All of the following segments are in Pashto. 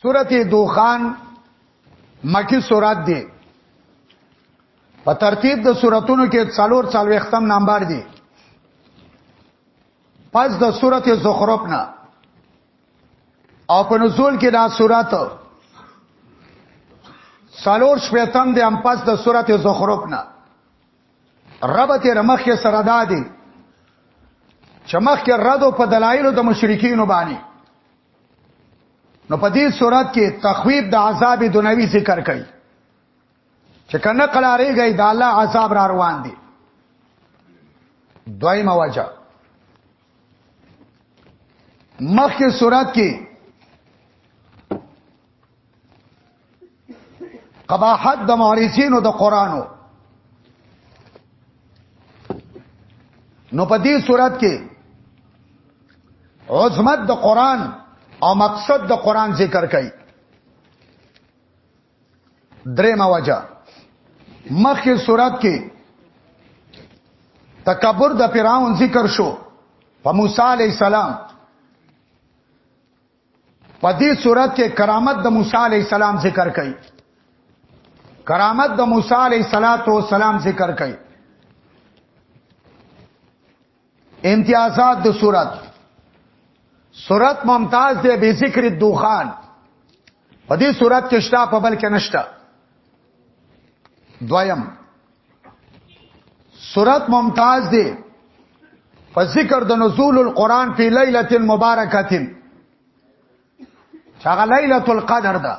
سورته دوخان مکی سورات دی په ترتیب د سوراتونو کې څلور څلور ختم نمبر دی پس د سورته زخرف نه او په نزول کې دا سورات څلور شپږم دی هم پس د سورته زخرف نه ربط رمخ کې سره دادی چمخ کې رد په دلایل د مشرکین باندې نو په دې صورت کې تخویب د عذاب دنیوي ذکر کړي چې کنه قلاریږي د الله عذاب را روان دي دویمه وجه مخکې صورت کې قباحت د مورثینو د قرانو نو په دې صورت کې عظمت د قران او مقصد د قران ذکر کړي درې ما وجه مخکې صورت کې تکبر د پیراون ذکر شو په موسی علی السلام په دې صورت کې کرامت د موسی علی السلام ذکر کړي کرامت د موسی علی السلام ذکر کړي امتیازات د صورت صورت ممتاز دی به ذکر الدخان په دې صورت کې شته په بل کې نشته دویم سورت ممتاز دی په ذکر د نزول القرآن په لیلۃ مبارکۃ چاغه لیلۃ القدر ده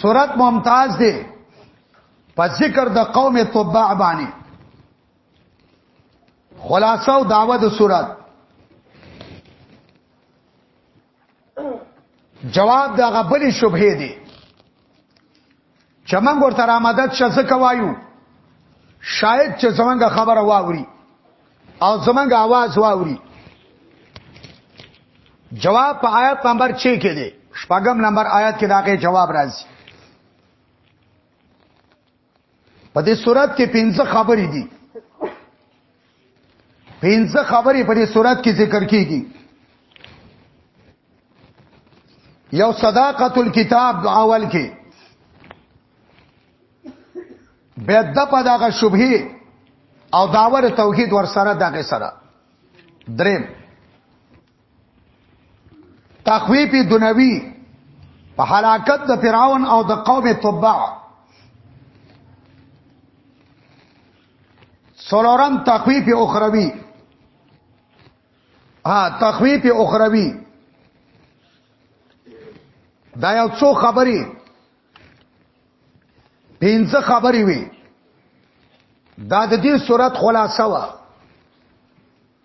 سورت ممتاز دی په ذکر د قوم تبع باندې خلاصه او داوه د سورت جواب دا غبلی شبهه دی چې موږ ورته آمدد شزه کوایو شاید چې زمونږه خبره واوري او زمونږه आवाज واوري جواب په آیت نمبر 6 کې دی شپږم نمبر آیت کې داګه جواب راځي په دې صورت کې پنځه خبرې دي پنځه خبرې په دې صورت کې ذکر کیږي یو صداقت الكتاب اول کې به د په دغه شبهه او داور توحید ور سره دغه سره دریم تخویف دنوی په حلاکت د فرعون او د قوم تبع سولورم تخویف اخروی ها تخویف اخروی دا یو څو خبرې پنځه خبرې وي دا د دې صورت خلاصه وه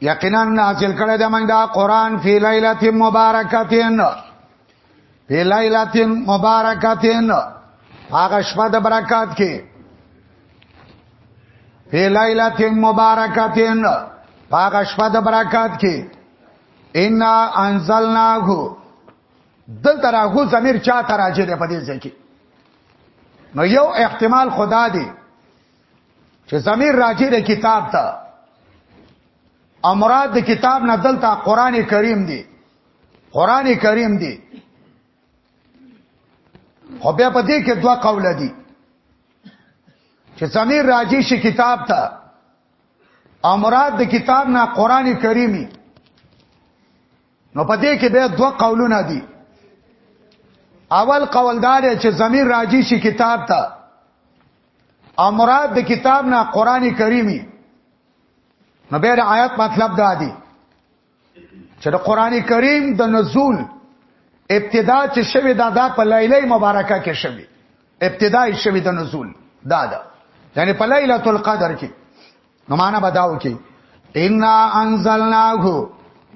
یقینا نازل کړی د موږ دا قران فی ليله مبارکتین فی ليله مبارکتین هغه شپه د برکات کې فی ليله مبارکتین هغه شپه د برکات کې ان انزلناه دل تراغو زمير چا تراجه ده په دې ځکه نو یو احتمال خدا دی چې زمير راځي د کتاب ته امراد د کتاب نه دلته قران کریم دی قران کریم دی خو بیا په دې کې دوه قول دي چې زمير راځي شي کتاب ته امراد د کتاب نه قران کریمي نو په دې کې به دوه قولونه دي اول قوالدار چې زمير راځي شي کتاب ته او مراد د کتاب نه قران کریمي نو به د آیات مطلب دا دی چې د قران کریم د نزول ابتدا چې شوی دا دا په لیله مبارکه کې شوی ابتدا یې شوی د نزول دا دا یعنی په لیلۃ القدر کې نو معنا بداو کې ان انزلناه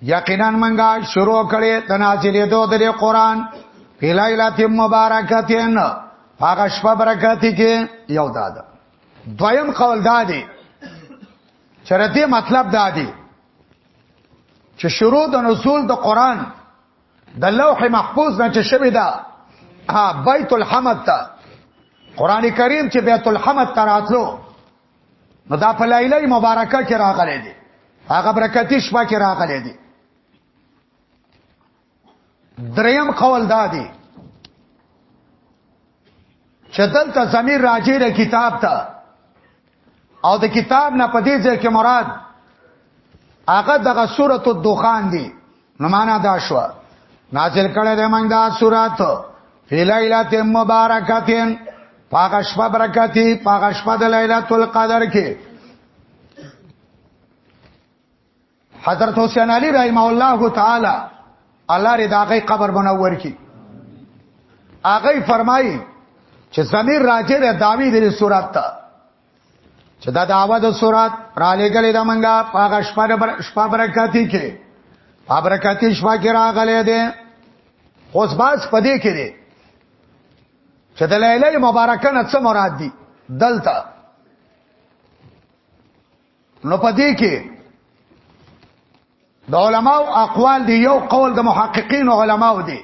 یقینا منګه شروع کړي د نازلې دوه د قران په ليله مبارکتين هغه شپه برکت کې یو داد دویم قول دادی چرته مطلب دادی چې شروع د نزول د قران د لوح محفوظ نه چې شوی دا بیت الحمد ته قران کریم چې بیت الحمد تراتلو نو دا په ليله مبارکه کې راغلي دي هغه برکتی شپه کې راغلي دي دریم قول دا دی چې دلته زمير راځي د کتاب ته او د کتاب نه پدې ځکه مراد هغه دغه سورته الدخان دی نو معنا دا شو نازل کړه د موږ دا سورات فی لیلۃ مبارکتین پاغه شپه برکتی پاغه شپه د لیلۃ القدر کې حضرت حسین علی رحمه الله تعالی الله ری داغه قبر منور کی هغه فرمایي چې زمير راجه د داوی د صورت ته چې دا داوا د سورات را لګلې د منګه پاغه شپه شپه برکاتی کې په برکاتی شپه کې راغلې ده اوس باز پدې کې ده چې د لیلې مبارکه نه څه مراد دي دلته نو پدې کې د علماو اقوال دی یو قول د محققین علماو دی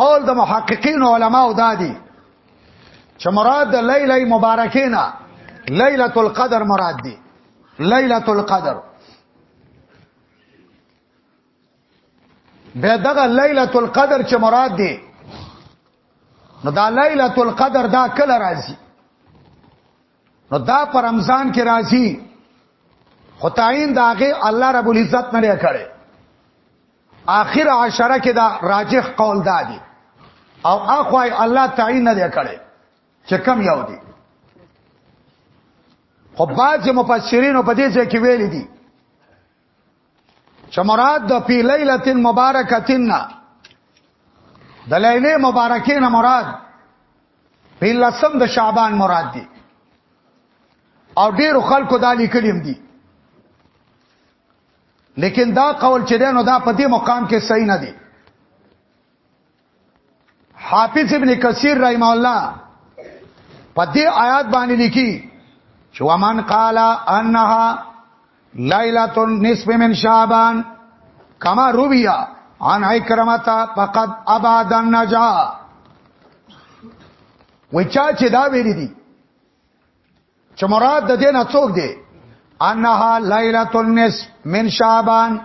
قول د محققین علماو دا دی چې مراد د لیله مبارکه نه لیلۃ القدر مراد دی لیلۃ القدر به دغه لیلۃ القدر چې مراد دی نو دا لیلۃ القدر دا کله راځي نو دا پر رمضان کې راځي خداین داغه الله رب العزت نه لري کړي اخر عشره کې دا راجح قول دادي او اخوای الله تعین نه لري کړي چې کم یو دي خو باج مفسرین په دې ځای کې ویل دي چې مراد د فی لیلۃ مبارکتنا د لیلې مبارکې نه مراد په لسم د شعبان مراد دی او ډیرو خلکو دا لیکلیم دي لیکن دا قول چې دینو دا په دې مقام کې صحیح نه دی حافظ ابن کثیر رحم الله په دې آیات باندې لیکي چې ومن قال انها ليله النصف من شعبان کما رویا عن اکرمتا فقد اباد النجا و چا چې دا ویل دي چې مراد د دې نه څوک دی انها ليله النصف من شعبان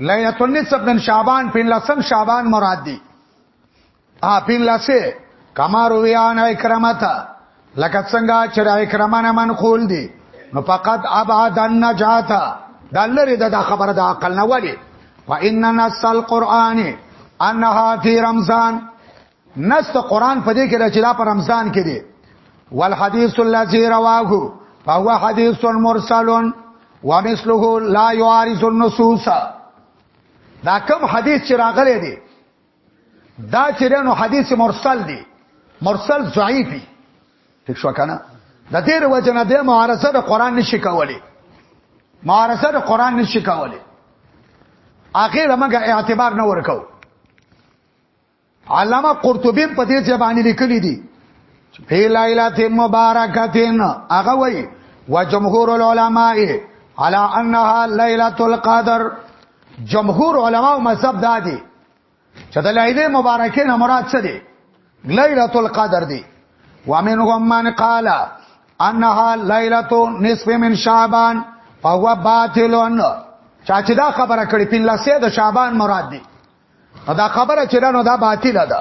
ليله النصف من شعبان په لسم شعبان مراد دی ا پین لاسه کما رویان اکرامت لکه څنګه چې د اکرامانه منقول دي نو فقط ابعد النجات دا لري د خبره د عقل نه وړي فإن نص القرآن انها فی رمضان نص د قرآن په دې کې چې دا په رمضان کې دی والحديث الذي رواه فهو حديث مرسل ومثله لا يعارض النصوص دا کوم حدیث چې راغلی دی دا چرانو حدیث مرسل دی مرسل ضعیفی ٹھیک شو کنه د دې وجنه د معارضه د قران نشي کولای معارضه د قران نشي کولای اخر موږ اعتبار نه ورکو علامه قرطبی په دې ځبانی لیکلی دی فی لایلات مبارکتین هغه وای و جمهور العلماء علی انها ليله القدر جمهور علما او مذهب دادی چې د لایده مبارکه نه مراد څه دی ليله القدر دی ومنهم من قال انها ليله نصف من شعبان فهو باطل چا چې دا خبره کړې پین لسه د شعبان مراد دی دا خبره چې نو دا باطل ده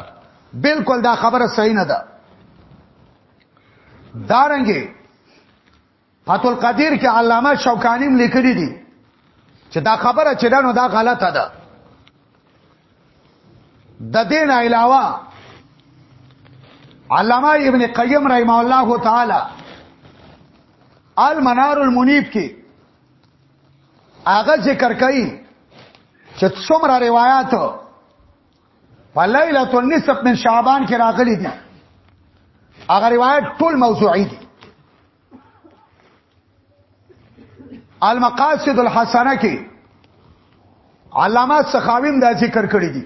بالکل دا خبره صحیح نه ده دارنګي فتح القدیر کې علامه شوکانی لیکلی دی چې دا خبره چې دانو دا غلطه ده د دین علاوه علامه ابن قیم رحم الله تعالی المنار المنیب کې هغه ذکر کوي چې څومره روایت فلیلۃ النصف من شعبان کې راغلي دي هغه روایت ټول موضوعي دي المقاصد الحسنه کې علامه سخاویم دا ذکر کړی دي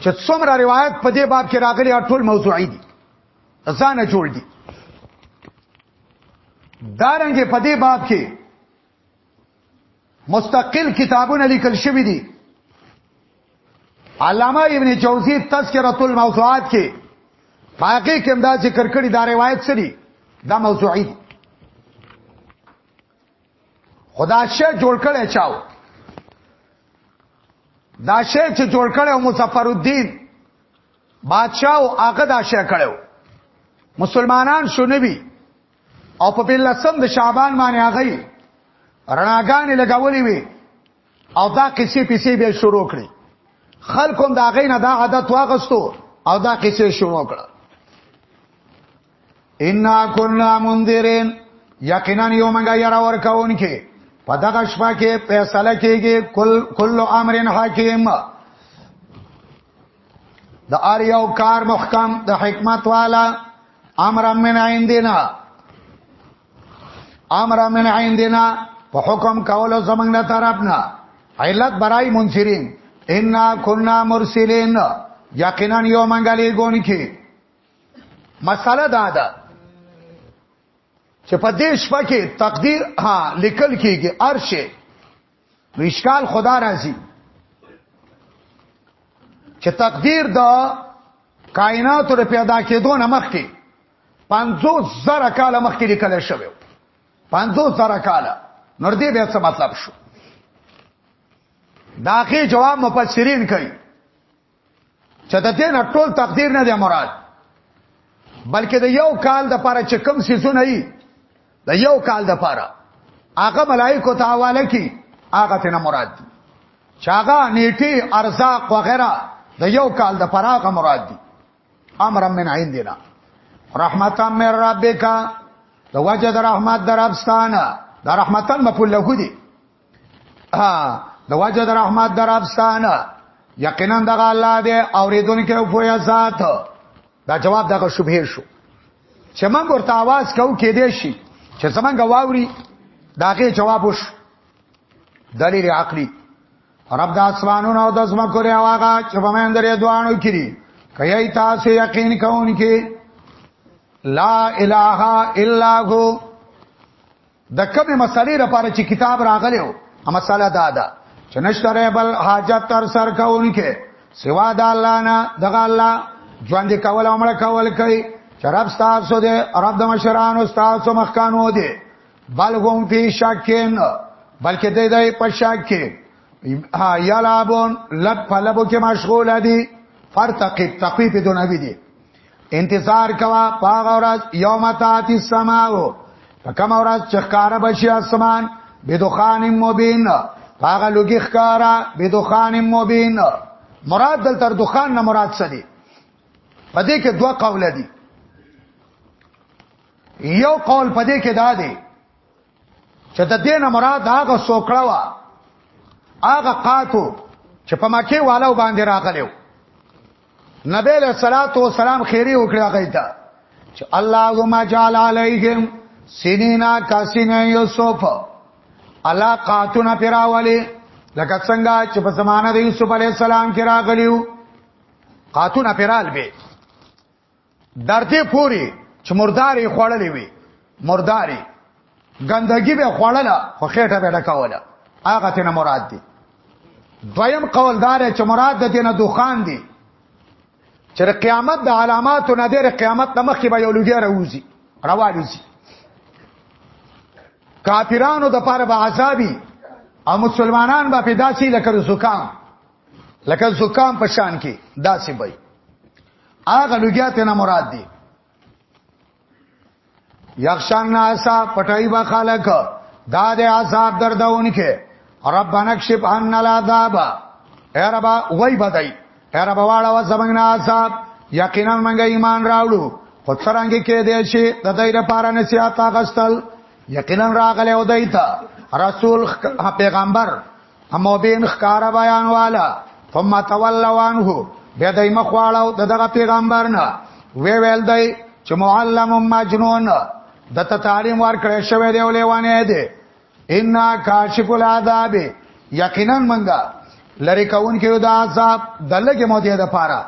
چې څومره روایت په دې باب کې راغلي او ټول موضوعي دي ځانه جوړ دي دارنګه په دې باب کې مستقل کتابونه لیکل شوی دي علامه ابن جوزی تذکرۃ الموضوعات کې باقي کوم دا ذکر کړی دا روایت سری دا موضوعي دي خدا شه جوړ کړي چاو دا شه چې جوړ کړي او مظفر الدین بادشاہ او هغه دا شه کړو مسلمانان شنو بي او په بل لسم د شعبان باندې هغه رڼاګانې لګولې وي او دا قصې پیسې به شروع کړي خلکو دا غي نه دا عادت واغستو او دا قصې شروع کړه ان كنا منذرين یقینا یو مونږه یرا ور کاون کې په دغه شپه کې فیصله کېږي کل کل امرن حکیم د ار یو کار محکم د حکمت والا امر من عندنا امر من عندنا په حکم کولو زمنګ نه طرفنا علت برای منصرین ان كنا مرسلین یقینا یو منګلی ګون کی مساله دا ده چې په دې شپه کې تقدیر ها لیکل کیږي ارشه نو اشکال خدا راځي چې تقدیر د کائناتو د پیدا کېدو نه مخکې 50 زره کاله مخکې لیکل شوی 50 زره کاله نور دې بیا څه مطلب شو داخې جواب مفسرین کوي چې د دې نه ټول تقدیر نه دی مراد بلکې د یو کال د پاره چې کم سيزونه یي د یو کال د پاره هغه ملائکه ته حواله کی هغه ته نه مراد دي چاغه نیټي ارزاق وغیرہ د یو کال د پاره هغه مراد دي امر من عندنا رحمتا من ربک د وجد رحمت دربستانه د رحمتن مفعول له دي ها د وجه د رحمت در افسان یقینا دغه الله دې اوریدونکو او پویا ذات دا جواب دغه شوبه شو چې موږ ورته आवाज کوو کې دې شي چې زمونږ واوري داغه جواب وش دلیل عقلی رب د اسمانونو او د زمکو لري واغه چې په من درې دوانو کړي کای تاسو یقین کوونکې لا اله الا هو د کومې مسلې لپاره چې کتاب راغلی او مسله دا ده چې نشتره بل حاجت تر سر کاونکې سوا د الله نه دغه الله ژوند کول او مړ کول کوي چې رب تاسو دې رب د مشرانو تاسو مخکانو دې بل هم فی شکین بلکې دې دې په شک کې یا لابون لب فلبو کې مشغول دي فرتقب تقوی په دونوي دي انتظار کوا پاغ اورز یوم تاتی السماو په کوم اورز چخکار بشي اسمان بدخان مبین پاغ لوګي خکارا بدخان مبین مراد دل تر دخان نه مراد څه دی پدې کې دوه قول دي یو قول پدې کې دا دی چې د دې نه مراد هغه سوکړه وا هغه قاتو چې په مکه والو باندې راغلو نبی له صلوات و سلام خیری وکړه غیتا چې اللهم جعل علیهم سنینا کاسین یوسف الله قاتون پیراولی لکه څنګه چې په زمانه د یوسف علی السلام کې راغلیو قاتون پیرال به درته پوری چې مرداري خوړلې وي مرداري ګندګي به خوړله خو خېټه به ډکوله هغه تنه مراد دي دویم قول دار چې مراد د دینه دوخان دي چې قیامت د علاماتو نه د قیامت د مخ کې به یو لګي راوځي راوالي کافرانو د پاره به عذابي او مسلمانان به پیدا شي لکه زکام لکه زکام په شان کې داسې وي هغه لګیا ته نه مراد دی یخشان ناسا پټای با خلق دا د عذاب دردون کې ربنا کشف ان العذاب اربا وای بدای اربا واړه و زمنګ عذاب یقینا منګه ایمان راوړو خو څنګه کې دی شي د دې لپاره نصیحت اغستل یقینا راغله او دایته رسول پیغمبر امو بین خکار بیان والا ثم تولوا عنه بیا دای مخواړو دغه پیغمبر نه وی ویل دای چې معلم مجنون د ته تعلیم ورکړې شوی دی ولې وانه دی ان کاشف العذاب یقینا منګه لری کون کې د عذاب دلګه مو دی د پاره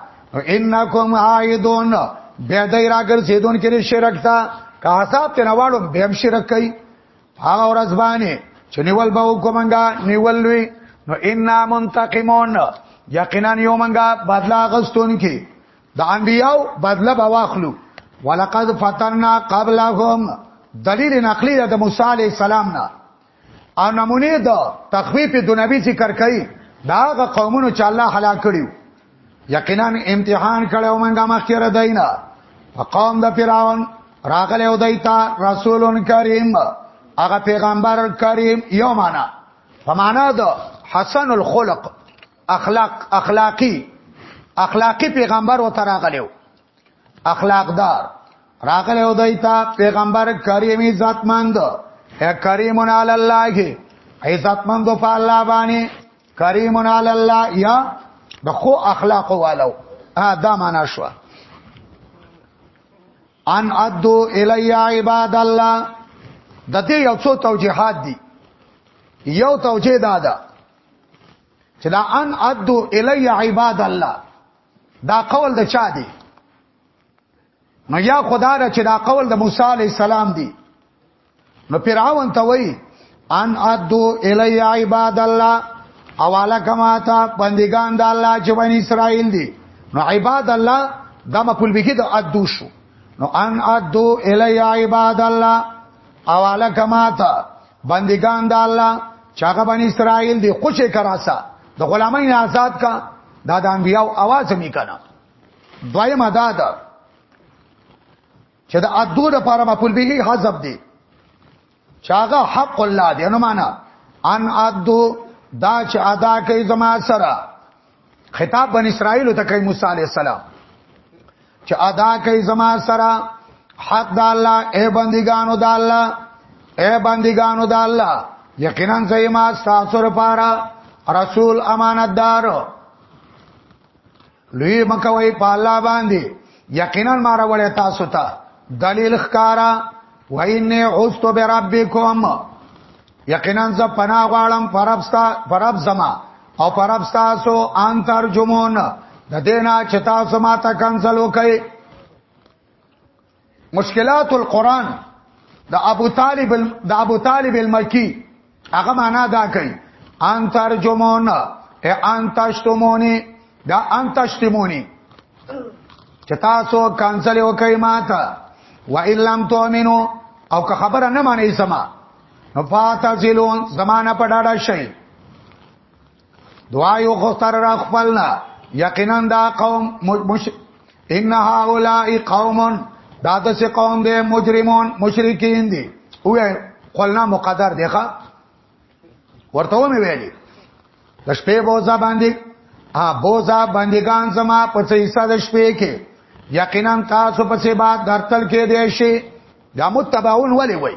انکم عائدون بیا دای راګر سیدون کې شرک تا که عذاب ته نواړو بیا شرک کوي هغه ورځ باندې چې نیول به وکومنګا نیول وی نو ان منتقمون یقینا یومنګا بدلا غستون کی د انبیاو بدلا به واخلو ولقد فتننا قبلهم دلیل نقلی د موسی علی السلام نه او نمونه د تخفیف د نبی ذکر کړي داغه قومونو چې الله هلاک کړیو یقینا امتحان کړو مونږه مخکره داینا فقام د فرعون راغله او دایتا رسولون کریم هغه پیغمبر کریم یو معنا په معنا د حسن الخلق اخلاق اخلاقی اخلاقی پیغمبر و تراغلیو اخلاقدار راغله او دایتا پیغمبر کریم عزتمند کریم علی الله عزتمند په الله باندې کریم علی الله یا د خو اخلاق والو ا دا معنا شو ان ادو الی عباد الله د دې یو څو توجیهات دي یو توجیه دا ده چې دا ان ادو الی عباد الله دا قول د چا دی نو یا خدا را چې دا قول د موسی علی السلام دی نو فرعون ته وای ان ادو الی عباد الله اواله کما تا بندگان د الله چې بنی اسرائیل دي نو عباد الله دا مقبول به کې د ادو شو نو ان ادو الی عباد الله اواله کما تا بندگان د الله چې هغه بنی اسرائیل دي خوشې کراسا د غلامین آزاد کا دا د انبیاو आवाज می کنه دویمه دا ده چې د ادو د پاره مفعول به حذف دی چاغه حق الله دی نو معنا ان ادو دا چې ادا کوي زما سره خطاب بن اسرائیل ته کوي موسی علی السلام چې ادا کوي زما سره حق د الله اے بندګانو د الله اے بندګانو د الله یقینا زما تاسو لپاره رسول امانتدار لوی مکوي په الله باندې یقینا ما راوړې تاسو ته دلیل ښکارا وینه اوست بربکم یقینا ز پنا غواړم پربستا پرب زما او پرب تاسو ان ترجمون د دینا چتا سما ته کنسل وکي مشکلات القرآن د ابو طالب د ابو طالب المکی هغه معنا دا کوي ان ترجمون ای ان تشتمونی دا ان تشتمونی چې تاسو کانسل وکړئ ماته و ان لم تؤمنو او که خبره نه مانی سما نو فاتزلون زمانہ په ډاډه شي دعا یو خطر را خپلنا یقینا دا قوم مش ان هؤلاء قوم دا د څه قوم دي مجرمون مشرکین دي او قلنا مقدر دی ښا ورته و مې ویلي د شپې بوزا باندې ها بوزا بندگان زما په څه حصہ د شپې کې یقینا تاسو په څه بعد درتل کې دی شي دا متبعون ولې وای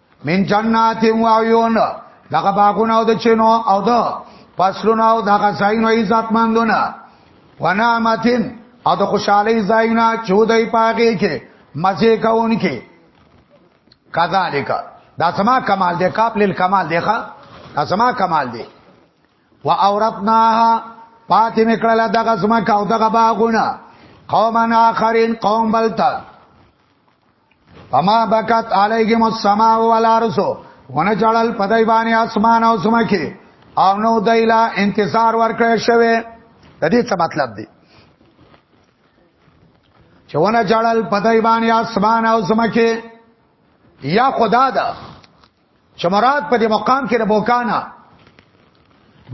من جنات و عیون دغه باغونه او د چینو او د فصلونه او دغه ځایونه عزتمندونه ونعمتین او د خوشحالي ځایونه چودای پاګه کې مزه کون کې کذالک دا سما کمال دی قابل الکمال دی ښا دا سما کمال دی و اورتناها پاتې میکړه دغه سما کا او دغه باغونه قومنا اخرین قوم بلتا فما بکت علیهم السماء والارض ونجعل پدای باندې اسمان او سمکه او نو دایلا انتظار ورکړی شوی د دې څه مطلب دی چې ونه جړل پدای باندې اسمان او زمکه یا خدا دا چې مراد په دې مقام کې د بوکانا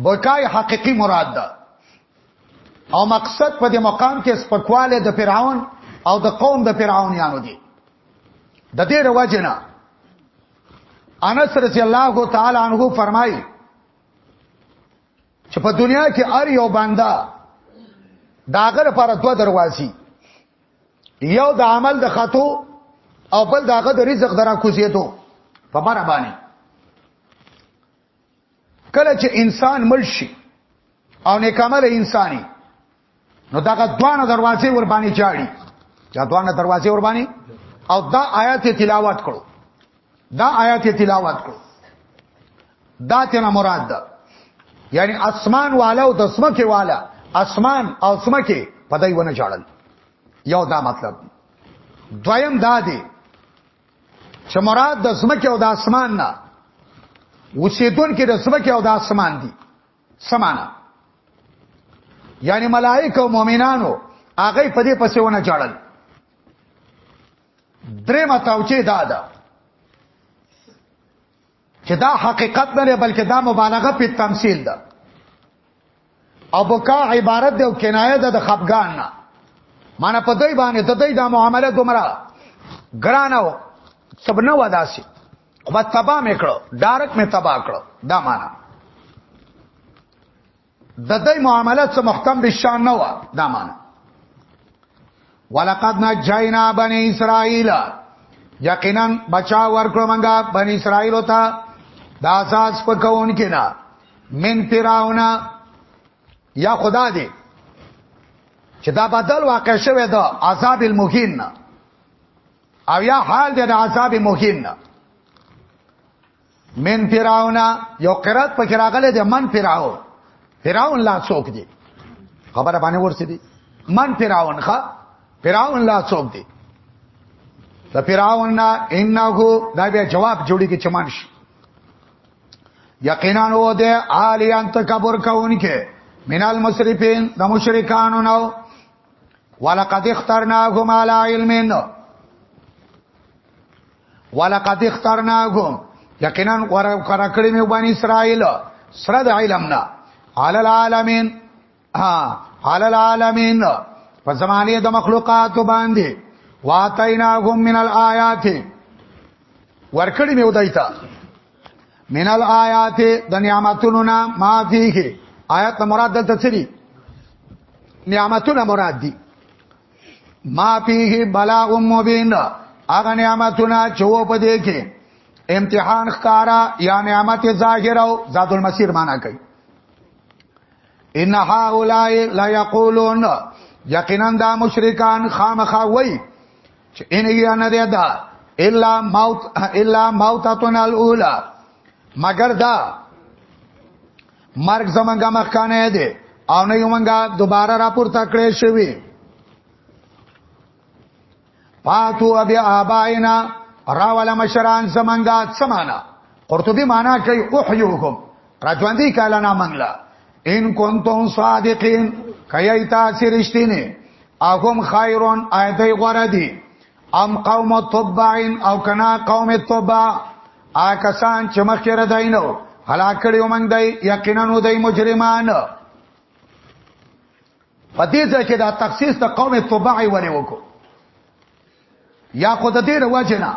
بوکای حقيقي مراد ده او مقصد په دې مقام کې سپکواله د فرعون او د قوم د فرعونانو دي د دې رواجنه انس رضی الله تعالی عنہ فرمایي چې په دنیا کې هر یو بنده داغه لپاره دوه دروازې یو د عمل د خطو او بل داغه د رزق درا کوزیدو په بار باندې کله چې انسان مړ شي او نیکمل انساني نو دا دوانه دروازې ور باندې چاړي دا دوانه دروازې ور باندې او دا آیات تلاوت کړو دا آیات تلاوت کړو دا تینا مراد ده یعنی اسمان والا او د سمکه والا اسمان او سمکه پدای ونه چاړل یو دا مطلب دویم دا دی چې مراد د زمکه او د اسمان نه وسیدون کې د زمکه او د اسمان دي سمانا یعنی ملائکه او مؤمنانو هغه په دې پسې ونه جړل درې متاوچې دادا چې دا حقیقت نه بلکې دا مبالغه په تمثيل ده او بکا عبارت دی او کنایه ده د خفګان نه معنی په دوی باندې د دوی دا معامله دومره ګرانه و سب نه وداسي خو تبا مې کړو ډارک مې تبا کړو دا معنی د دې معاملات څخه محکم به شان نه و دا معنا ولقد نجینا بنی اسرائیل یقینا بچا ورکړو مونږه بنی اسرائیل وتا دا اساس پکون کنا من پیراونا یا خدا دې چې دا بدل واقع شوه دا عذاب المهین او یا حال دې عذاب مهین من فرعون یو قرات په کراغله ده من فرعون فرعون لا څوک دی خبره باندې ورسې دي من فرعون ښا فرعون لا څوک دی د فرعون نه انه دا بیا جواب جوړی کې چمان شي یقینا و ده عالیان تکبر کوونکې من المسرفین د مشرکانو نو ولقد اخترناهم على علم ولقد اخترناهم یقینا ور کړ کړی مې بنی اسرائیل سره د علم نه علی العالمین ها علی العالمین په زمانه د مخلوقات باندې واتیناهم من الآیات ور کړی مې ودایتا من الآیات د نعمتونو نه ما فيه آیات مراد دلته څه دي نعمتونه مراد دي ما فيه بلاء مبين اغه نعمتونه چوه په دې کې امتحان ښکارا یا نعمت ظاهر او ذات المسیر معنا کوي ان هؤلاء لا یقولون یقینا دا مشرکان خامخا وای چې ان یې نه دی دا الا موت الا موتتنا الاولى مگر دا مرګ زمونږه مخکانه دی او نه یومنګه دوباره راپور تکړه شوی پاتو ابي اباینا راول مشران زمونږه سمانا قرطبي معنا کوي احيوکم راځوندي کاله نه منګلا ان کنتم صادقین کای تاسو رښتینه اهم خیرون ایته غره دی ام قوم تبعین او کنا قوم تبع آکسان چې مخکې رداینو هلاک کړیو موږ دای یقینا نو دای مجرمان په دې ځای کې دا تخصیص د قوم تبع ولې وکړو یا خود دې رواجنا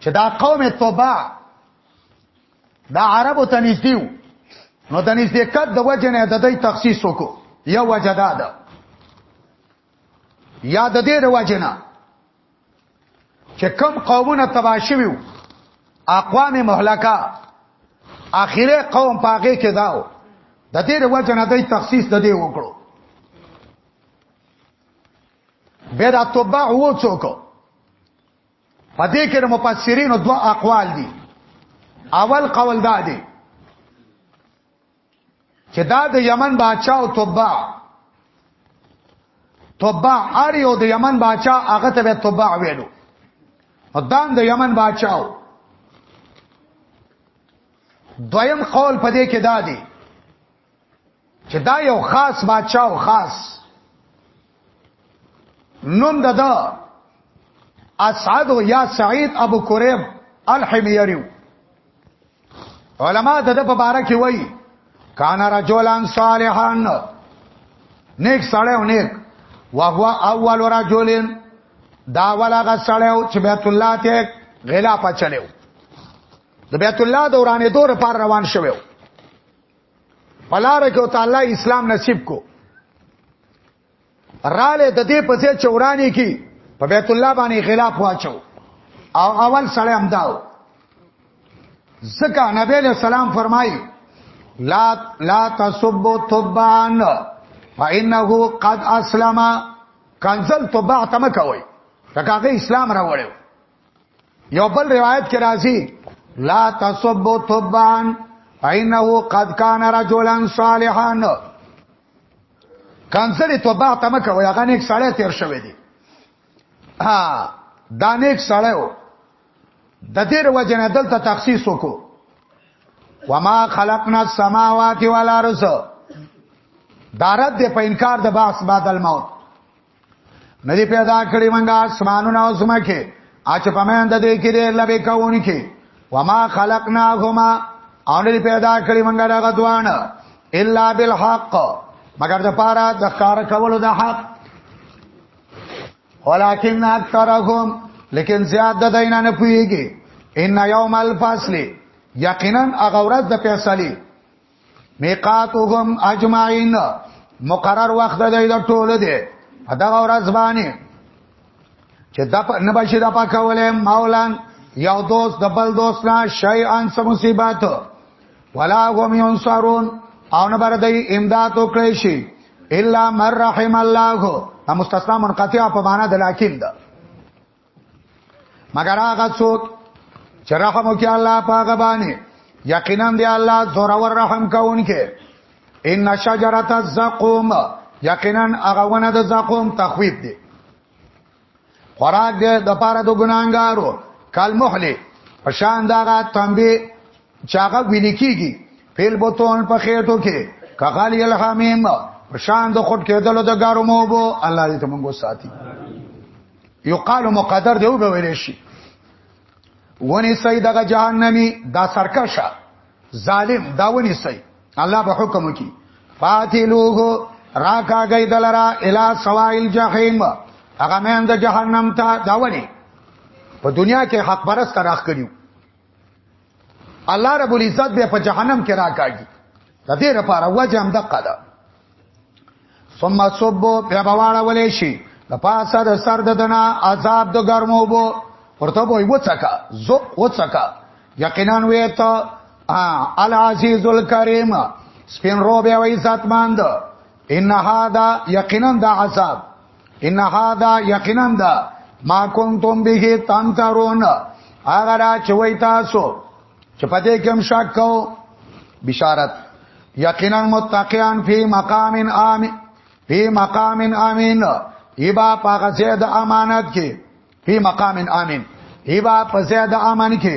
چې دا قوم تبع دا عربو ته نږدې نو د نږدې کټ د وجنه د دې تخصیص وکړو یو وجدا ده یا د دې د واجنه چې کم قومونه تباشوي اقوام مهلکه اخیره قوم پاګه کې داو د دې د واجنه د تخصیص د دې وکړو بیر اتباع وو څوک په دې کې د مفسرینو دوه اقوال دي اول قول دا دی چې دا د یمن بادشاہ او توبا توبا ار یو د یمن بادشاہ هغه ته توبا ویلو او دا د یمن بادشاہ دویم قول پدې کې دا دی چې دا یو خاص بادشاہ او خاص نوم ددا اسعد یا سعید ابو کریب الحمیری علما د په باره کې وایي کان رجلان صالحان نیک سړی او نیک وهو اول رجلین دا ولاغه سړی او چې بیت الله ته غلا پچلو د بیت الله دورانې دور پر روان شوو پلار کې تعالی اسلام نصیب کو رااله د دې په څیر چورانی کې په بیت الله باندې خلاف واچو او اول سړی امداو زکه نبی له سلام فرمای لا لا تسبو تبان فانه قد اسلم کنزل تبع تم کوي تکاغه اسلام راوړیو یو بل روایت کې راځي لا تصبو تبان عینه قد کان رجلا صالحا کنځلې توبه ته مکه وای هغه نیک سړی تیر شوی دی ها دا نیک سړی و د دې وجه نه دلته تخصیص وکړو وما خلقنا السماوات والارض دارت دې په انکار د باس بعد الموت ندی پیدا کړی منګه اسمانونه او زمکه اچ پمند دې کې دې لبه کون کې وما خلقناهما او ندی پیدا کړی منګه دغه دوان الا بالحق مگر د پاره د کار کولو د حق ولكن اكثرهم لیکن زیاد د دینه نه پويږي ان یوم الفصل یقینا هغه ورځ د فیصله میقاتهم اجمعین مقرر وخت دی د ټوله دی دا ورځ باندې چې د نه بشي د پکولې مولان یو دوست د بل دوست نه شای ان سم مصیبت ولا هم ينصرون او نه بر دی امداد وکړي شي الا من رحم الله دا مستثنا منقطع په معنا د لکن ده مگر هغه څوک چې رحم وکړي الله پاک باندې یقینا دی الله زور ور رحم کوونکې ان شجرۃ الزقوم یقینا هغه ونه د زقوم تخویب دی خوراک دی د پاره د ګناګارو کال محلی پشان داغه تنبی چاغه ویل کیږي پیل بوتون په خېټو کې کغالی الحمیم پشان د خټ کېدل د ګرمو بو الله دې تمنګو ساتي یقال مقدر دی وبویل شي ونی سي دغه جهنمی دا سرکشه ظالم دا ونی سي الله به حکم وکي فاتلوه راکا گئی دلرا الى سوائل جهنم هغه مې د جهنم ته دا ونی په دنیا کې حق پرست راخ کړیو الله رب العزت به په جهنم کې راکاږي د دې لپاره وجه هم دقه ده ثم صب بیا بواړه ولې شي د پاسه د سر ددنه عذاب د ګرمو بو ورته وای وڅکا زو وڅکا یقینا وې ته العزیز الکریم سپین رو بیا وې ذات ماند ان هاذا یقینا د عذاب ان هاذا یقینا دا ما کنتم به تمترون هغه را چوي تاسو چې پدې کې هم شک کو بشارت یقینا متقیان فی مقام آمین فی مقام آمین ایبا پاغه زید امانت کې فی مقام آمین ایبا په زید امان کې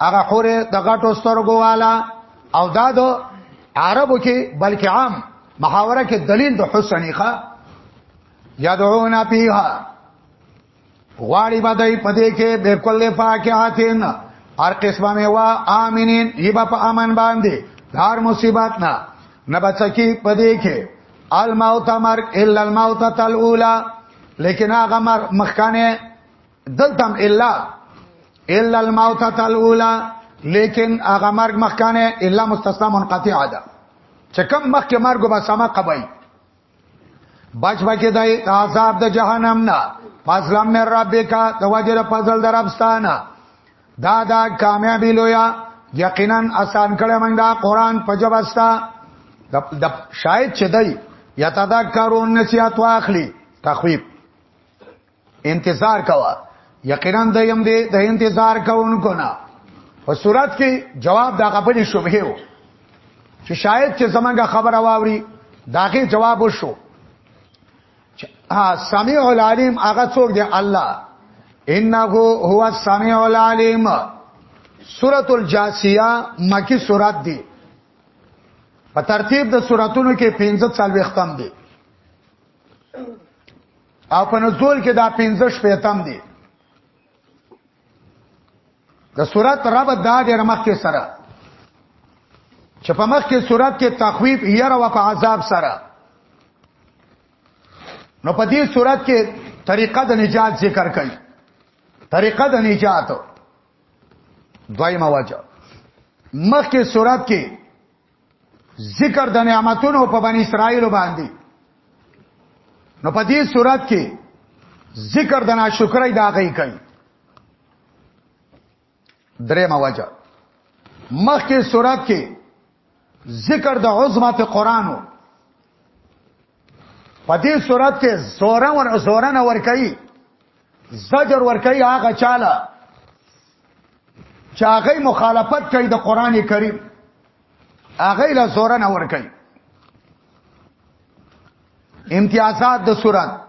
هغه حوره د غټو سترګو والا او دا د عربو کې بلکې عام محاوره کې دلیل د حسن ښه یادعون پیها غواړي بدای پدې کې بالکل فاکهاتین هر قسمه میوا امینین یبا په امن باندې هر مصیبت نه نه بچکی پدې کې الموت مرګ الا الموت الاولى لیکن هغه مخکانه دلتم الا الا الموت الاولى لیکن هغه مرګ مخکانه الا مستثنا منقطع ده چې کم مخکې مرګ به سما قبای بچ بچی دای عذاب د جهنم نه فضلم من ربک د وجر فضل دربستانه دا دا کامیابی لویا یقینا آسان کړه موږ دا قران په جواستا د شاید چې دی یتذکرون نسیات واخلی تخویب انتظار کوا یقینا د یم دې د انتظار کوونکو نه په صورت کې جواب دا غبلې شوبه و چې شاید چې زمونږه خبره واوري داغه جواب وشو سمیع العلیم هغه څوک دی الله انه هو السمیع العلیم سورۃ الجاسیہ مکی سورۃ دی په ترتیب د سوراتونو کې 15 څلوي ختم دي او په نزول کې دا 15 شپیتم دی د صورت رب دا د مخ کې سره چې په مخ کې صورت کې تخویف یره او په عذاب سره نو په دې صورت کې طریقه د نجات ذکر کړي طریقه د نجات دویمه وجه مخ کې صورت کې ذکر د نعمتونو په بنی اسرائیل باندې نو په دې صورت کې ذکر د ناشکرۍ دا غي کوي درې مواجه مخکې صورت کې ذکر د عظمت قرانو په دې صورت کې زوره ور زوره نه ور کوي زجر ور کوي هغه چاله چې هغه مخالفت کوي د قران کریم هغه له زوره نه ور کوي امتیازات د صورت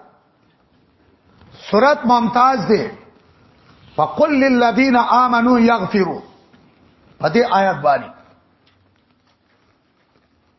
صورت ممتاز دی فقل للذین آمنوا یغفروا په دې آیات باندې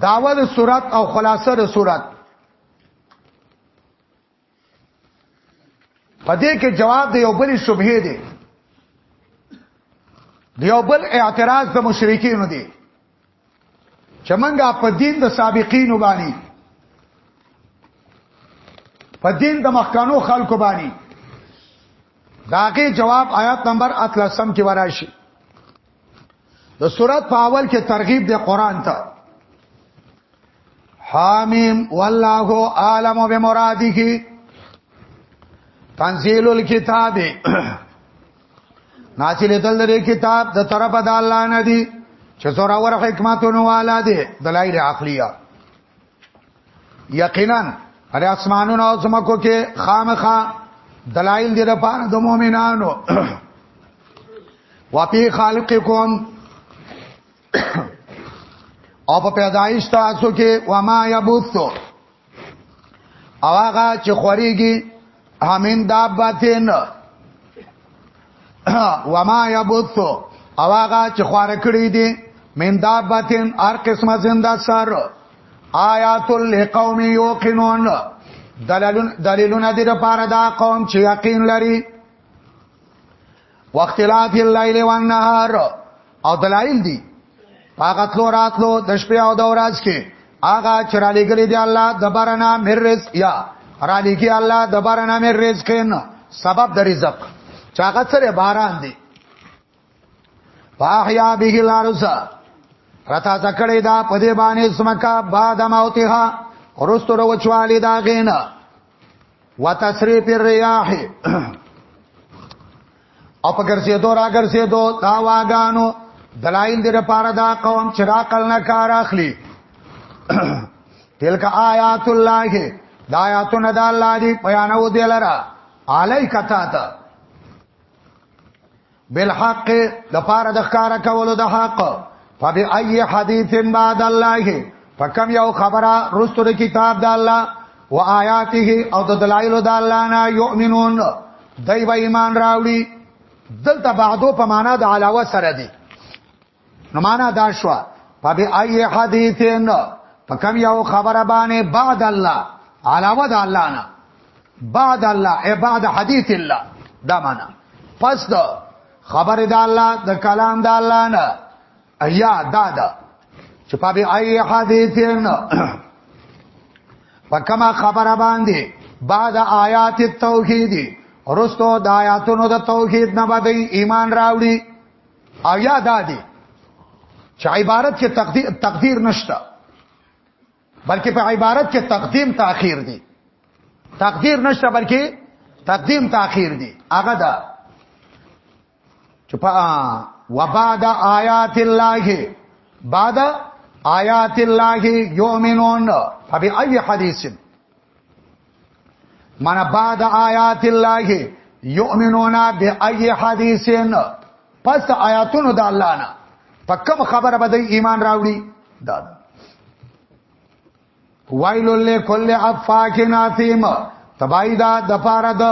داوا د صورت او خلاصه د صورت پدې کې جواب دی یو بل شبهه دی دی یو بل اعتراض د مشرکین دی چې منګه په دین د سابقین باندې په دین د مخکانو خلکو باندې داګه جواب آیات نمبر 13 کې وراشي د سورات په اول کې ترغیب دی قران ته حامیم والله عالم بمراده تنزيل الكتاب ناصل دل لري کتاب د طرفه د الله نه دي چې زوره ور حکمتونو والا دي دلایل عقلیه یقینا اره اسمانونو او زمکو کې خامخا دلایل دي د پاره د مؤمنانو وپی خالقکم او په پیدایش تاسو کې وما یبثو او هغه چې خوريږي همین دابتن وما یبث او هغه چې خوار کړی دي من دابتن هر قسمه زنده سر آیات لقوم یوقنون دلیلونه دې لپاره دا قوم چې یقین لري واختلاف الليل والنهار او دلایل دي هغه تلو راتلو د شپې او د ورځ کې هغه چې را لګلې دی الله د بارنا مې رزق یا را لګي الله د بارنا مې رزق نه سبب د رزق چې هغه سره باران دی واحیا به الارض رتا ذکړې دا په دې باندې سمکا بعد موتها ورستو وچوالی دا غینا وتسری پر ریاح او په ګرځېدو را ګرځېدو دا واګانو دلایل دې لپاره دا قوم چې را کل نه کار اخلي تلک آیات الله دا آیاتونه د الله دی بیانو دی لره علی کتا ته بالحق د پاره د ښکارا کولو د حق فبأي حديث بعد الله فكم یو خبره رستو د کتاب د الله و آیاته او د دلایل د الله نه یؤمنون دای و ایمان راوړي دلته بعدو په معنا د علاوه سره دی نو معنا دا شو فبی ای حدیثن فکم یو خبره باندې بعد الله علاوه د الله نه بعد الله ای بعد حدیث الله دا معنا پس د خبر د الله د کلام د الله نه ایا دا دا چې په بي اي حدیثن پکما خبره باندې بعد آیات التوحید رستو د آیاتونو د توحید نه باندې ایمان راوړي او یا دا دی چې عبارت کې تقدیر تقدیر نشته بلکې په عبارت کې تقدیم تاخير دی تقدیر نشته بلکې تقدیم تاخير دی هغه دا چې په وبعد آیات الله بعد آیات الله یؤمنون فبأي حدیث من بعد آیات الله یؤمنون بأي حدیث پس آیاتونو د الله نه په کوم خبره به ایمان راوړي دا وایل له کل افاک ناتیم تبای دا د پاره د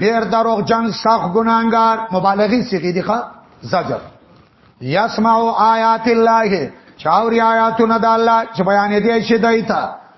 ډیر دروغ جن سخ ګناګار مبالغه سیږي دی ښا زجر یسمعوا آیات الله چاوري آیاتونه د الله چې بیان دي شي دایته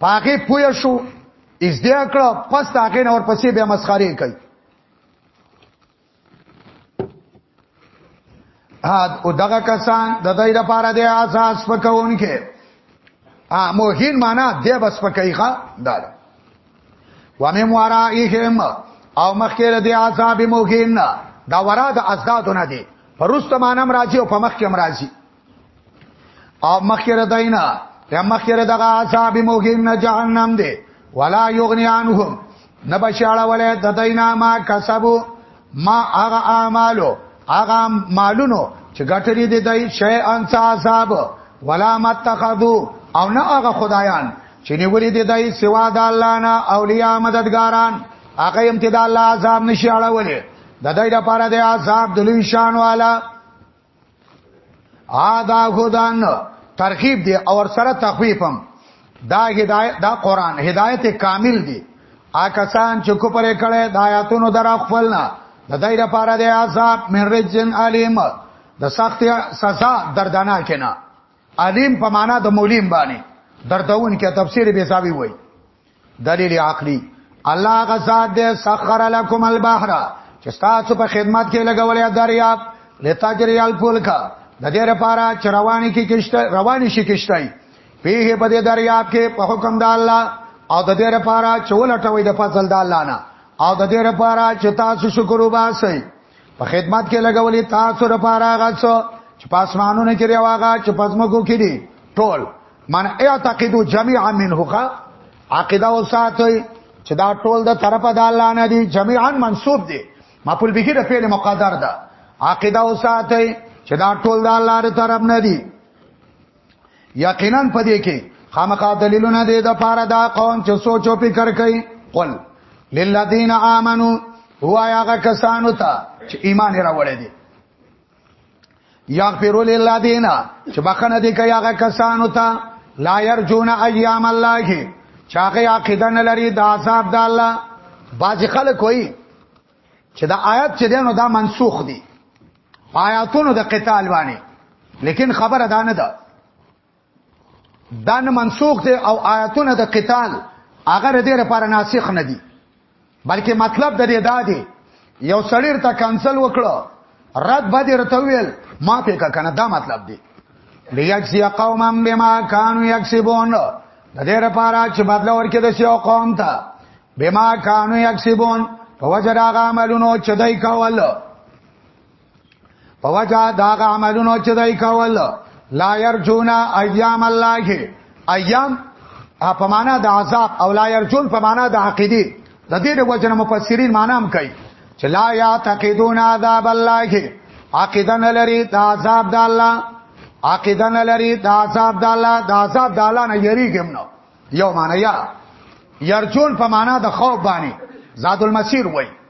پاګه پوه شو از دې کړه پس هغه نور پسې به مسخره کوي هاد او دغه کسان د دې لپاره د اساس پکونکي ا موهین معنا د بس پکایخه دار ومه ورائهم او مخکې د عذاب موهین دا ورا د ازدادونه دي پرست مانم راځي او په مخکې مرাজি او مخکره داینا یا مخکره دغه عذاب موهین نه جهنم دی ولا یغنی عنهم نبشاړه ولې د داینا ما کسبو ما هغه اعمالو هغه مالونو چې ګټری دی دای شی ان عذاب ولا متخذو او نه هغه خدایان چې نیولې دی دای سوا د الله نه اولیاء مددګاران هغه هم ته د الله عذاب نشي اړولې د دای لپاره د عذاب د لوی شان والا آدا خدان ترغیب دی او سره تخویفم دا هدایت دا قران هدایت کامل دی آکسان چې کو پرې کړه د آیاتونو در خپلنا د دای لپاره د عذاب من رجن علیم د سخت سزا دردناک نه علیم په معنا د مولیم باندې دردون کې تفسیر به حسابي وای دلیل عقلی الله غزاد دې سخر لكم البحر چې تاسو په خدمت کې لګولې دریاب لتاجری الفلک د دې لپاره چې رواني کې کشته رواني شي کشته پیه په دې دریاب کې په حکم د الله او د دې لپاره چې ولټوي د فضل د الله نه او د دې لپاره چې تاسو شکر وباسئ په خدمت کې لګولې تاسو لپاره غڅو چې پاسمانونو کې رواغه چې پزمکو کې دي ټول من اعتقدو جميعا منه خا عقیده او ساتي چې دا ټول د طرفه د الله نه دي جميعا منسوب دي مفعول به د فعل مقدر ده عقیده او ساتي چې دا ټول د الله تر طرف نه دي یقینا پدې کې خامخا دلیلونه دي د پاره دا قوم چې سوچ او فکر کوي قل للذین آمنو هو هغه کسانو ته چې ایمان راوړی دي یغفر للذین چې بخنه دې کوي هغه کسانو ته لا يرجون ایام الله چې هغه عقیده نه لري د عذاب د الله باز خلک وایي چې دا آیات چې دینو دا منسوخ دي آیاتونو د قتال باندې لیکن خبره دا نه ده دا نه منسوخ دي او آیاتونه د قتال هغه دې لپاره ناسخ نه دي بلکې مطلب د دې دا دی یو سړی ته کانسل وکړو رد بدر ته ویل ما په کا کنه دا مطلب دی لیکسی قوما بما كانوا یکسبون د دې لپاره چې بدل ورکړي د یو قوم ته بما كانوا یکسبون په وجه راغ عملونو چې دای کول په وجه دا عملونو چې دای کول لا يرجونا ايام الله ايام په معنا د عذاب او لا يرجون په معنا د عقيدي د دې د وجه مفسرین معنا هم کوي چې لا يعتقدون عذاب الله عقیده نه لري د عذاب د الله عقیده نه لري د عذاب د الله د عذاب د الله نه یریږم نو یو معنا یا يرجون په معنا د خوف باندې ذات المسیر وای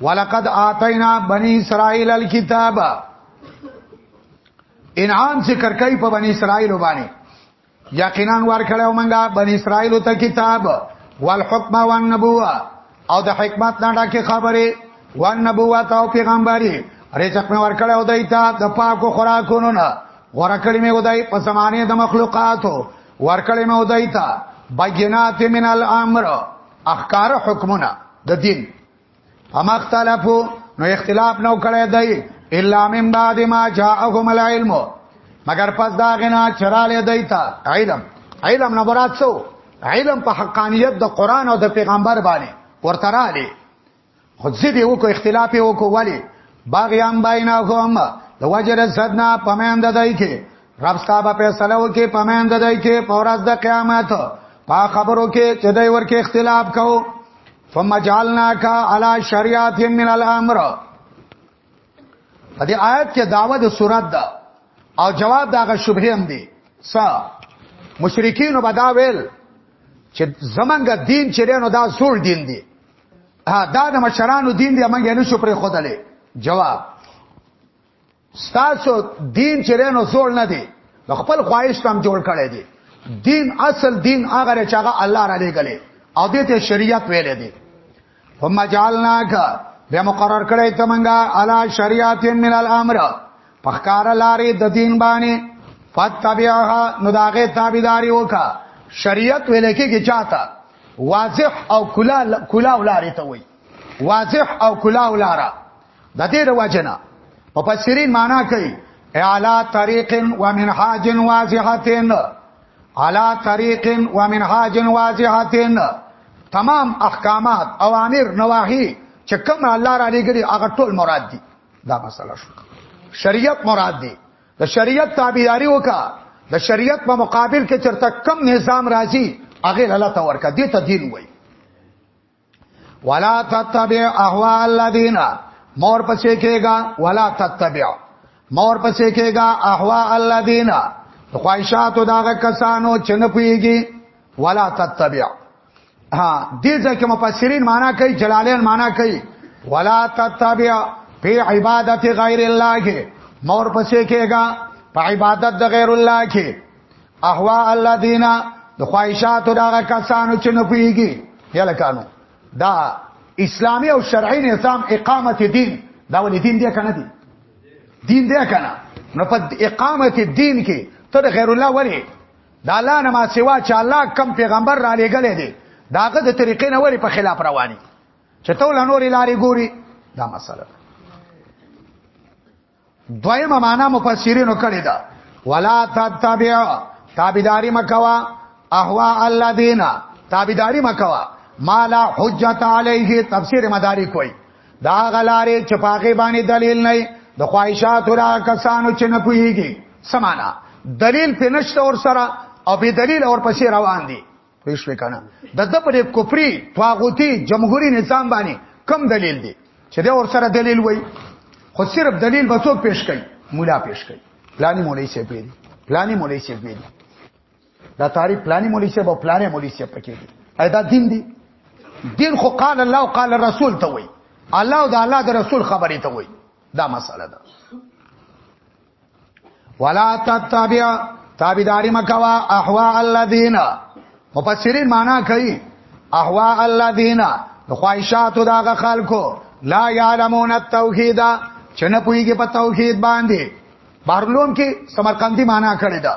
ولقد آتینا بنی اسرائیل الكتاب انعام ذکر کوي په بنی اسرائیل باندې یقینا ور کړو مونږه بنی اسرائیل ته کتاب والحکم والنبوه او د حکمت نه ډکه خبره والنبوت او پیغمبري رزق مې ور کړو دایته د پاکو خوراکونو نه ور کړی مې ودای په سمانه د مخلوقاتو ور کړی مې ودایته بینات من الامر اخکار حکمونه د دین هم اختلافو نو اختلاف نو کړی دی الا من بعد ما جاءهم العلم مگر پس دا غنا چراله دی تا علم علم نه برات سو علم په حقانیت د قران او د پیغمبر باندې ورته رااله خو ضد یو کو اختلاف یو کو ولی باغیان باینا کوم د وجر صدنا پمند دای کې رب صاحب فیصله وکي پمند دای کې پورز د قیامت پا خبرو کې چې دای ورکه اختلاف کو ثم جعلناک علی شریعت من الامر په دې آیت کې داوه د صورت ده او جواب داغه شبهه هم دي س مشرکین وبدا ویل چې زمنګ دین چیرې نو دا زول دین دی ها دا د مشرانو دین دی موږ نه شو پرې خدلې جواب ستاسو دین چیرې نو زوړ نه دی د خپل خواهش تم جوړ کړی دی دین اصل دین هغه چې هغه الله را لګلې او دې ته شریعت ویلې دی هم جعلناک بیا مقرر کړی ته منګه علا شریعت من الامر پخکار لارې د دین باندې فتبعها نو داغه تابعداري وکا شریعت ویل کېږي چاته واضح او کلا کلا ولاره ته وای واضح او کلا ولاره د دې د وجنه په پسیرین معنا کوي اعلا طریق و منهاج واضحتين علا طریق و منهاج واضحتين تمام احکامات اوامر نواهی چې کوم الله را لګري هغه ټول مراد دي دا مسله شو شریعت مراد دي د شریعت تابعداري وکا د شریعت په مقابل کې چرته کم نظام راځي هغه لاله تا ورکا دي ته دین وای ولا تتبع اهوا الذين مور پسې کېګا ولا تتبع مور پسې کېګا احوا الذین خواہشات داغه کسانو چن پیږي ولا تتبع ها دې ځکه مفسرین معنا کوي جلالین معنا کوي ولا تتبع فی عبادت غیر الله کې مور پسې کېګا په عبادت د غیر الله کې احوا الذین د خواهشاتو دغه کسانو چې نه پیږي یاله کانو دا اسلامی او شرعی نظام اقامت دین دا ولې دین دی کنه دی دین دی کنه نو په اقامت دین کې ته غیر الله ولې دا الله نه ما سوا چې الله کم پیغمبر را لېګلې دي داغه د طریقې نه وری په خلاف رواني چې ټول نور لارې ګوري دا مسله دویمه معنا مفسرینو کړی دا ولا تتبع تابعداري مکوا احوا الذين تابعداري مکوا ما لا حجت عليه تفسیر مدارک وای دا غلارې چې پاګې باندې دلیل نه د خواهشات را کسانو چې نه پوهیږي سمانا دلیل په نشته ور سره او به دلیل اور پسې روان دي پېښ وکنه د د پرې کوپری طاغوتی جمهوریت نظام باندې کم دلیل دی چې دا ور سره دلیل وای خو صرف دلیل به څوک پېښ کوي مولا پېښ کوي پلاني مولای سی پیری پلاني مولای سی پیری دا تعریف پلاني مولوی صاحب او پلاني مولوی صاحب پکې دي دا دین دی دین خو قال الله او قال الرسول ته وای الله او د الله د رسول خبرې ته وای دا مسله ده ولا تتبع تابعداري مکوا احوا الذين مفسرین معنا کوي احوا الذين د خواهشاتو دغه خلکو لا يعلمون التوحید چې نه پوهیږي په توحید باندې بارلوم کې سمرقندی معنا کړی دا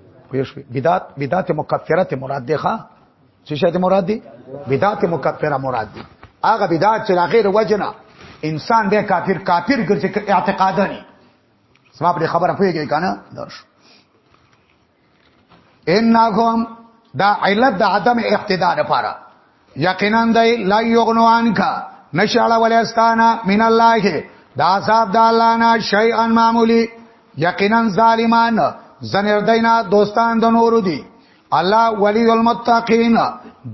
پېښ بدعت بدعت مکفره ته مراد ده ښا څه شته مراد دي بدعت مکفره مراد دي هغه بدعت چې غیر وجنه انسان به کافر کافر ګرځي اعتقادا نه سما په خبره پوهیږي کنه درش انهم دا علت د عدم اقتداء لپاره یقینا دای لا یغنو عنک نشاله ولستانه من الله دا عذاب د الله نه شیئا معمولی یقینا ظالمان زنردینا دوستان د نور دي الله ولی المتقین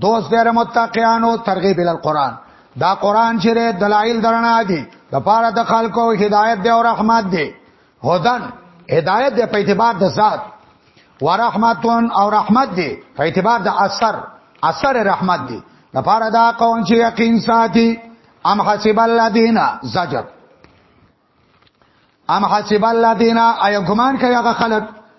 دوست دره متقیانو ترغیب ال قران دا قران چې دلایل درنا دي د پاره د خلکو هدایت دی او رحمت دی هدن هدایت دی په اعتبار د ذات ورحمتون او رحمت دی په اعتبار د اثر اثر رحمت دی لپاره دا قوم چې یقین ساتي ام حسب الذین زجر ام حسب الذین ایا ګمان کوي هغه خلک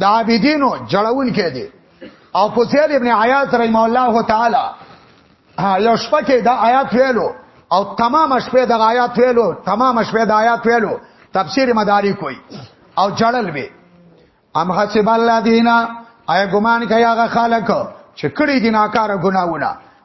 د عابدینو جړون کې دي او فوزیل ابن عیاض رحم الله تعالی یو شپه کې دا آیات ویلو او تمام شپه د آیات ویلو تمام شپه د آیات ویلو تفسیر مداری کوي او جړل وی ام حسب الله دینا آیا ګمان کوي هغه خلک چې کړي دي ناکاره ګناونه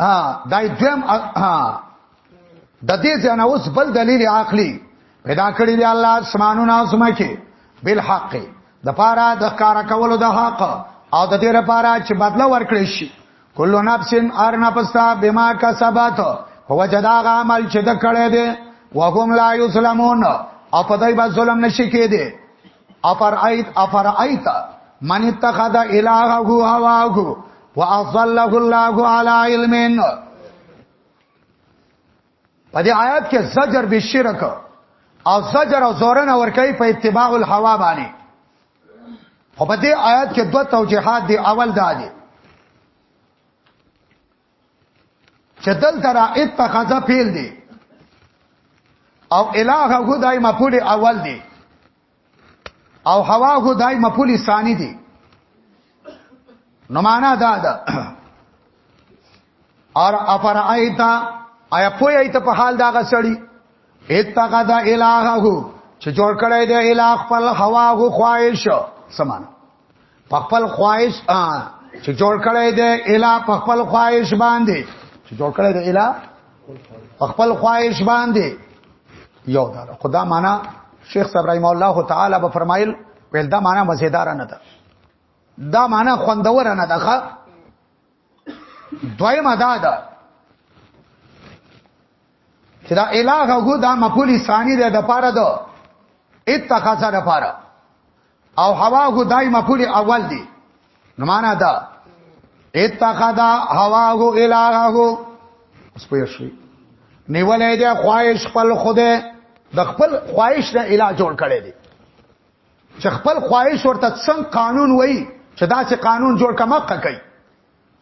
ا دای دویم ها د دې ځنه اوس بل دلیل عقلی پیدا کړی دی الله اسمانو نازمه کې بالحق د پاره د کار کولو د حق او د دې لپاره چې بدله ورکړي شي کلو نفسن ار نفسا بما کسبت هو جدا عمل چې د کړه دې وهم لا یسلمون او په دای با ظلم نشي کېده افرایت افرایت من اتخذ الهه هواه واضله الله على علم په دې آیات کې زجر به شرک او زجر او زورن اور کوي په اتباع الهوا باندې خو په دې آیات کې دوه توجيهات دي اول دا دي چې دل تر اتخذ فعل دی او الہ هو دای مفعول اول دی او هوا هو دای مفعول ثانی دی نو معنا دا ده اور افر ایتا آیا پوی ایتا په حال دا غسړي اتخذ الہ هو چې جوړ کړی دی الہ خپل هوا هو خواهش سمانه په خپل خواهش چې جوړ کړی دی اله په خپل خواهش باندې چې جوړ کړی دی اله په خپل خواهش باندې یو دا خدا معنا شیخ صاحب رحم الله تعالی به فرمایل ول دا معنا مزیدار نه ده دا معنا خوندور نه ده دویمه دا ده چې دا الهه هو دا مقولی ثانی ده د پاره ده اتخذ ده پاره او هوا هو دای مقولی اول دی نو معنا دا اتخذ هوا هو الهه هو اوس په شوي نیولې ده خواهش خپل خوده د خپل خواهش نه الهه جوړ کړي دي چې خپل خواهش ورته څنګه قانون وای چې دا چې قانون جوړ کما کوي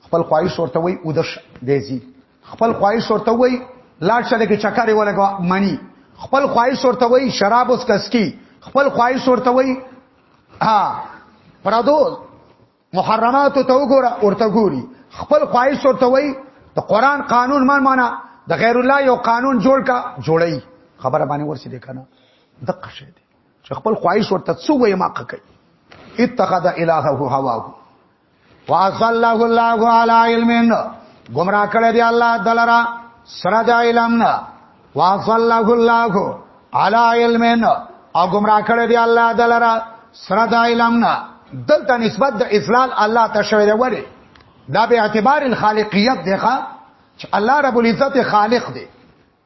خپل خواهش ورته وای او د دیزي خپل خواهش ورته وای لاړ شل کې چکرې ولګو منی خپل خواهش ورته وای شراب اوس کسکی خپل خواهش ورته وای ها پرادو محرمات ته وګوره ورته ګوري خپل خواهش ورته وای د قران قانون مان معنا د غیر الله یو قانون جوړ کا جوړی خبره باندې ورسې ده کنه دقه شه ده چې خپل خواهش ورته څو وي ما کوي اتخذ الهه هواه واصلاه الله على علم گمراه کړی دی الله دلرا سره د علم نه واصلاه الله على علم او گمراه کړی دی الله دلرا سره د علم نه دلته نسبت د اسلام الله ته شوی دی وړي دا به اعتبار الخالقیت دی ښا چې الله رب العزت خالق دی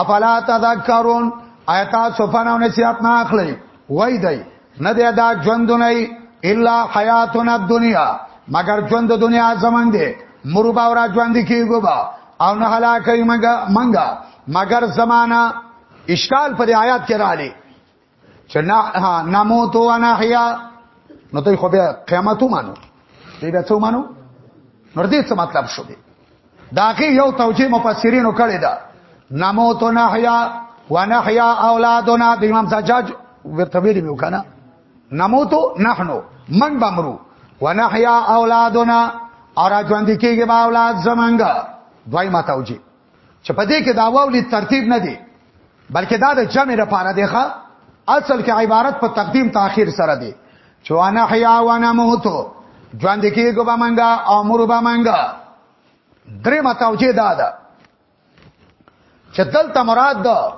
افلا تذکرون آیات سفنو نصیحت نه اخلي وای دی نه دی دا ژوند نه الا حیاتنا الدنیا مگر ژوند د دنیا زمنګ دی مربا ورا ژوند کیږي با او نه هلاکې منګه منګه مگر زمانہ اشکال پر آیات کې رااله چې نه نموت و نه حیا نو دوی خو بیا قیامت ومانو دوی بیا څه ومانو نور دې څه مطلب شو دی دا کې یو توجیه مفسرینو کړی دا نموت و نه حیا و نه حیا اولادنا د امام سجاج ورته ویلی مې وکنه نموت نحنو من بمرو و نه حیا اولادنا اور ژوند کېږي با اولاد زمانګه دوی ما توجیه چې په دې کې دا واولي ترتیب نه دی بلکې دا د جمع لپاره دی ښا اصل کې عبارت په تقدیم تاخير سره دی چې وانا حیا وانا موت ژوند کېږي به منګه او مر به منګه درې متوجه دا ده چې دلته مراد ده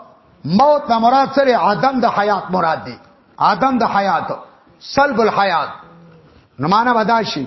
موت نه مراد سره عدم د حیات مراد دی عدم د حیات سلب الحیات نو معنا بداشي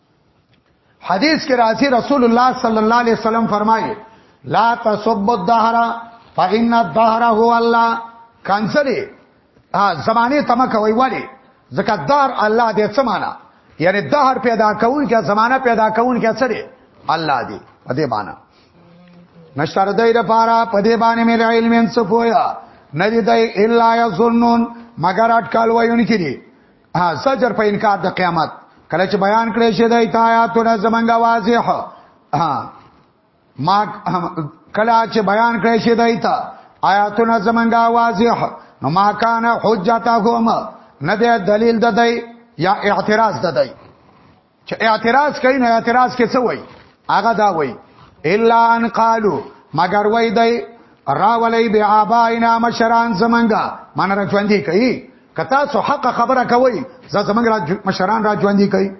حدیث کې راځي رسول الله صلی الله علیه وسلم فرمایي لا تسب الدهر فإن الدهر هو الله کانسلی زمانه تما کوي ولی ځکه دار الله دې څه معنا یعنی دهر پیدا کول کې زمانہ پیدا کول کې څه دی الله دی په دې معنا نشتر دای د پاره په دې باندې مې علم ان صفویا ندی دای الا یظنون مگر اٹکل وایون کړي ها زجر په انکار د قیامت کله چې بیان کړی شي د آیاتونه زمنګ واضح ها ما کله چې بیان کړی شي د آیاتونه زمنګ واضح نو ما کان حجتهم نه د دلیل د دی یا اعتراض د دی چې اعتراض کوي نو اعتراض کې څه وای هغه دا وای الا ان قالو مگر وای دی راولی بی آبائنا مشران زمنگا من را جوندی کئی کتا سو حق خبره کوي زه زمنګ را مشران را جوندی کوي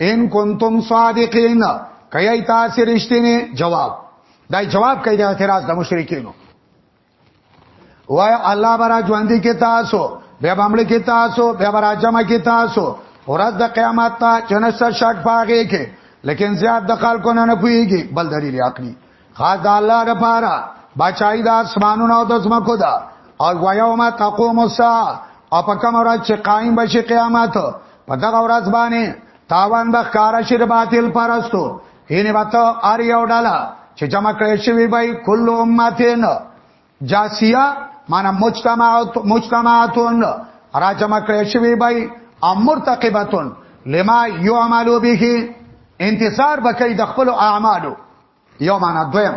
ان کنتم صادقین کای تاسو رښتینی جواب دا جواب کوي د اعتراض د مشرکینو وای الله برا ژوند کې تاسو بیا بامل کې تاسو بیا برا جمع کې تاسو ورځ د قیامت ته چنس شک پاږي کې لیکن زیات د خلکو نه نه پويږي بل دلیل عقلی خاص د الله لپاره بچای د اسمانونو او د زمکو دا او ویوم تقوم الساعه او په کوم ورځ چې قائم بشي قیامت په دغه ورځ باندې تاوان به ښکارا شي د باطل پرستو هینه باته ار یو ډاله چې جمع کړی شوی بای کل امتین جاسیه معنا مجتمعات مجتمعاتون را جمع کړی شوی بای امر تقبتون لما یعملو به انتصار بکې د خپل اعمالو یو معنا دویم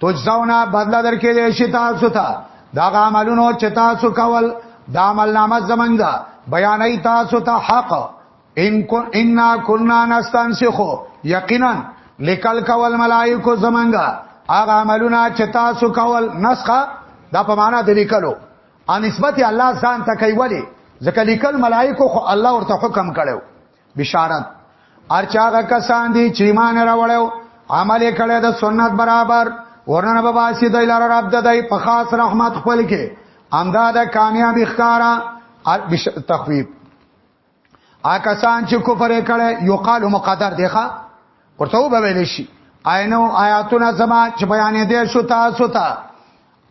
تجزاونا بدلا درکې دې شي تاسو ته دا عملونو چې تاسو کول دا عمل نامه زمنګ دا بیانې تاسو ته حق ان کن ان کنا نستنسخو یقینا لیکل کول ملائکو زمنګ هغه عملونه چې تاسو کول نسخه دا په معنا د لیکلو ان نسبت الله ځان ته کوي ولی ځکه لیکل ملائکو خو الله ورته حکم کړو بشارت ارچاغه کسان دي چې ایمان راوړیو عمل کړي د سنت برابر ورنه به باسي د لار رب د دای په خاص رحمت خپل کې امدا د کامیاب اخکارا تخویب آ کسان چې کفر کړي یو قالو مقدر دیخه ورته وبویل شي عینو آیاتونه زما چې بیانې دې شو تاسو ته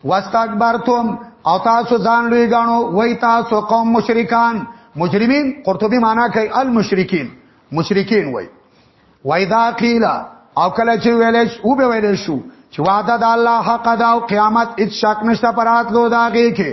واستكبرتم او تاسو ځان لوی غاڼو وای تاسو قوم مشرکان مجرمین قرطبی معنا کوي المشرکین مشرکین وای وای دا قیل او کله چې ویلش او به ویل شو چې وعده د الله حق دا او قیامت هیڅ شک نشته پرات لو داږي کې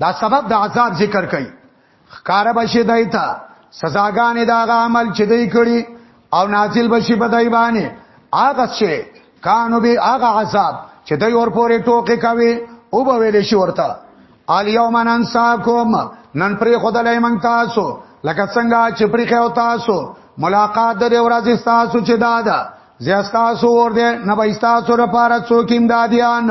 دا سبب د عذاب ذکر کوي خکار بشي دایتا سزاګانې دا عمل چې دی کړی او نازل بشي په دای باندې هغه چې کانو به هغه عذاب چې دوی ور پورې ټوکې کوي او به ویل شي ورته الیوم ننساکم نن پرې خدای مونږ تاسو لکه څنګه چې پرې خو تاسو ملاقات د ورځې تاسو چې دادا زیاستا سو ور دې نه به تاسو لپاره څوک امدادیان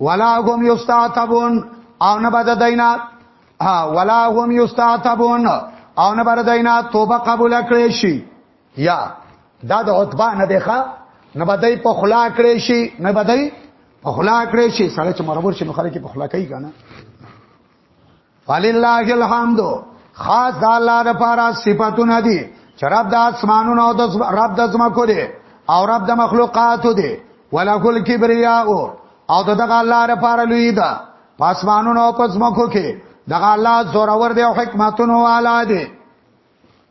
ولا هم یستعتبون او نه بد دینا ولا هم یستعتبون او نه بر دینا توبه قبول کړی شي یا دا د عتبه نه دی ښا نه بدای په خلا کړی شي نه بدای په خلا کړی شي سړی چې مرور شي نو خلک په خلا کوي کنه فلله الحمد خاص د الله لپاره صفاتونه دي چې رب د اسمانونو او د رب د زمکو دي او رب د مخلوقاتو دي ولکل کبریا او دغه الله لپاره لوی ده پاسمانونو او پسمکو کې دغه الله زورور دی او حکمتونو والا دی